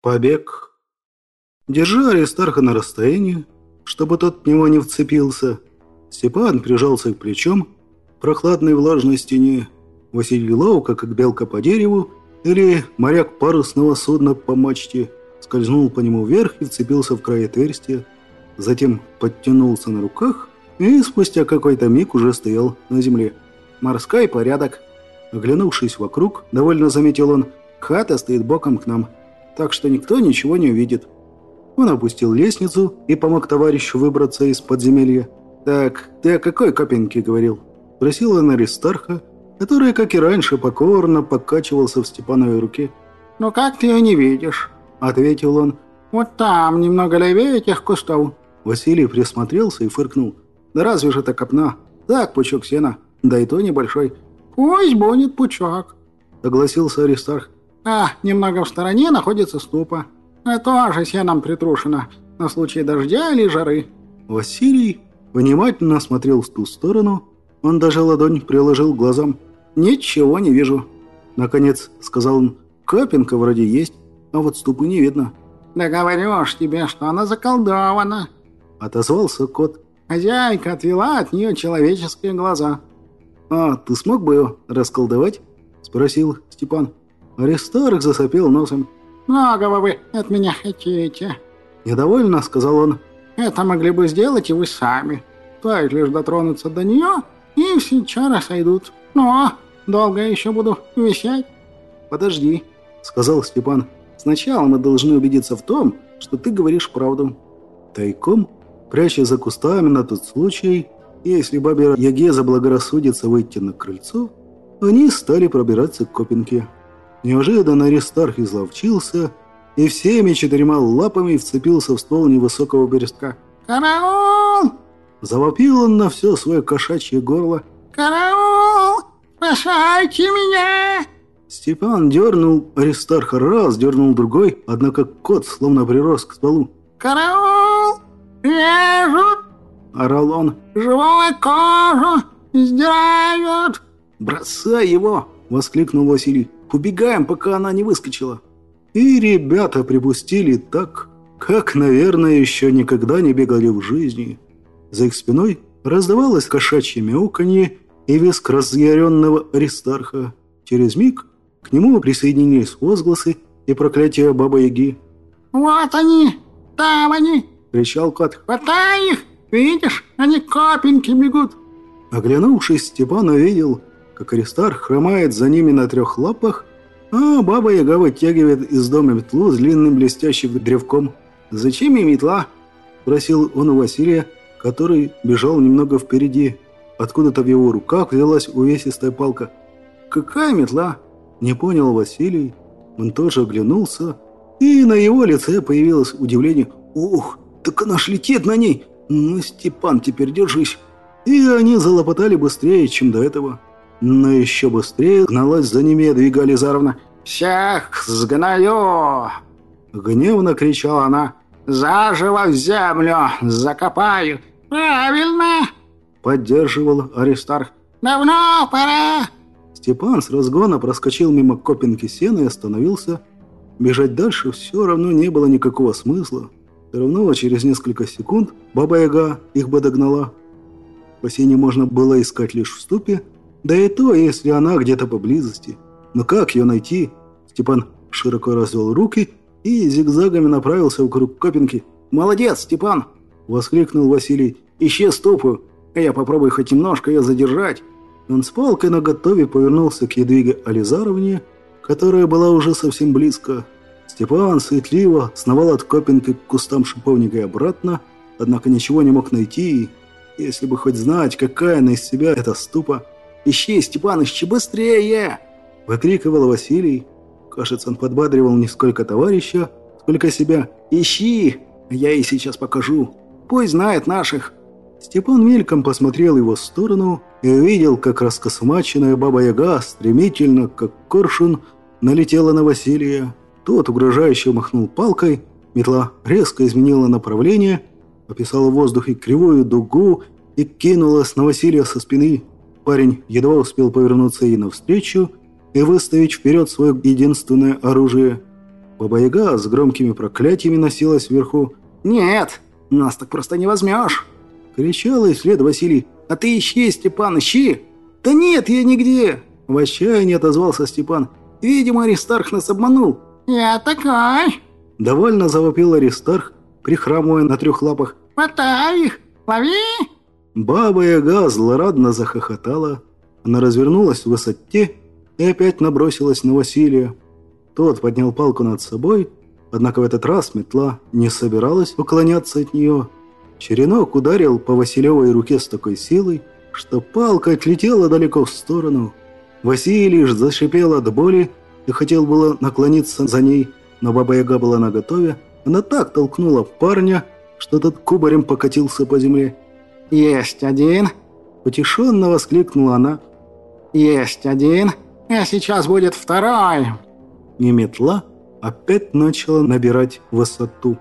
Побег. Держа Аристарха на расстоянии, чтобы тот в него не вцепился, Степан прижался к плечом прохладной влажной стене. Василий ловко, как белка по дереву, или моряк парусного судна по мачте, скользнул по нему вверх и вцепился в край отверстия, затем подтянулся на руках и спустя какой-то миг уже стоял на земле. «Морской порядок!» Оглянувшись вокруг, довольно заметил он, «Хата стоит боком к нам, так что никто ничего не увидит». Он опустил лестницу и помог товарищу выбраться из подземелья. «Так, ты о какой копинке говорил?» Спросил он Аристарха, который, как и раньше, покорно покачивался в Степановой руке. «Ну как ты ее не видишь?» – ответил он. «Вот там, немного левее этих кустов». Василий присмотрелся и фыркнул. «Да разве же это копна? Так, пучок сена, да и то небольшой». «Пусть будет пучок», – согласился Аристарх. «А, немного в стороне находится ступа. Это тоже сеном притрушено, на случай дождя или жары». Василий внимательно смотрел в ту сторону. Он даже ладонь приложил к глазам. «Ничего не вижу», — наконец сказал он. «Капинка вроде есть, а вот ступы не видно». «Да говоришь тебе, что она заколдована», — отозвался кот. «Хозяйка отвела от нее человеческие глаза». «А ты смог бы ее расколдовать?» — спросил Степан. Аристарх засопел носом. «Многого вы от меня хотите?» «Недовольно», — сказал он. «Это могли бы сделать и вы сами. Стоит лишь дотронуться до нее, и все чары сойдут. Но долго еще буду висеть?» «Подожди», — сказал Степан. «Сначала мы должны убедиться в том, что ты говоришь правду». Тайком, пряча за кустами на тот случай, если бабе Яге заблагорассудится выйти на крыльцо, они стали пробираться к Копинке. Неожиданно Аристарх изловчился и всеми четырьмя лапами вцепился в ствол невысокого берестка. «Караул!» Завопил он на все свое кошачье горло. «Караул! Спасайте меня!» Степан дернул Аристарха раз, дернул другой, однако кот словно прирос к стволу. «Караул! Режут!» – орал он. «Живую кожу сдирают!» «Бросай его!» – воскликнул Василий. «Убегаем, пока она не выскочила!» И ребята припустили так, как, наверное, еще никогда не бегали в жизни. За их спиной раздавалось кошачье мяуканье и виск разъяренного Аристарха. Через миг к нему присоединились возгласы и проклятия Бабы-Яги. «Вот они! Там они!» – кричал кот. «Хватай их! Видишь, они капеньки бегут!» Оглянувшись, Степан увидел, как Аристарх хромает за ними на трех лапах, а Баба-Яга вытягивает из дома метлу с длинным блестящим древком. «Зачем ей метла?» – спросил он у Василия, который бежал немного впереди. Откуда-то в его руках взялась увесистая палка. «Какая метла?» – не понял Василий. Он тоже оглянулся, и на его лице появилось удивление. «Ух, так она ж летит на ней! Ну, Степан, теперь держись!» И они залопотали быстрее, чем до этого. Но еще быстрее гналась за ними Эдвига Ализаровна. «Всех сгною!» Гневно кричала она. «Заживо в землю закопаю!» «Правильно!» Поддерживал Аристарх. «Давно пора!» Степан с разгона проскочил мимо копинки сена и остановился. Бежать дальше все равно не было никакого смысла. Все равно через несколько секунд Баба-Яга их бы догнала. По сене можно было искать лишь в ступе, да и то, если она где-то поблизости. Но как ее найти? Степан широко развел руки и зигзагами направился вокруг копинки. «Молодец, Степан!» – воскликнул Василий. «Ищи ступу, а я попробую хоть немножко ее задержать». Он с палкой наготове повернулся к Едвиге Ализаровне, которая была уже совсем близко. Степан светливо сновал от копинки к кустам шиповника и обратно, однако ничего не мог найти, если бы хоть знать, какая она из себя эта ступа. «Ищи, Степан, ищи быстрее!» – выкрикивал Василий. Кажется, он подбадривал не сколько товарища, сколько себя. «Ищи! Я ей сейчас покажу. Пусть знает наших!» Степан мельком посмотрел его в сторону и увидел, как раскосмаченная баба-яга стремительно, как коршун, налетела на Василия. Тот угрожающе махнул палкой, метла резко изменила направление, описала в воздухе кривую дугу и кинулась на Василия со спины. Парень едва успел повернуться ей навстречу и выставить вперед свое единственное оружие. Баба-яга с громкими проклятиями носилась вверху. «Нет, нас так просто не возьмешь!» Кричал и след Василий. «А ты ищи, Степан, ищи!» «Да нет, я нигде!» В отчаянии отозвался Степан. «Видимо, Аристарх нас обманул». «Я такой!» Довольно завопил Аристарх, прихрамывая на трех лапах. «Хватай их! Лови!» Баба-яга злорадно захохотала. Она развернулась в высоте и опять набросилась на Василия. Тот поднял палку над собой, однако в этот раз метла не собиралась уклоняться от нее. Черенок ударил по Василевой руке с такой силой, что палка отлетела далеко в сторону. Василий ж зашипел от боли и хотел было наклониться за ней, но Баба-Яга была наготове. Она так толкнула парня, что тот кубарем покатился по земле. «Есть один!» Утешенно воскликнула она. «Есть один, а сейчас будет второй!» И метла опять начала набирать высоту.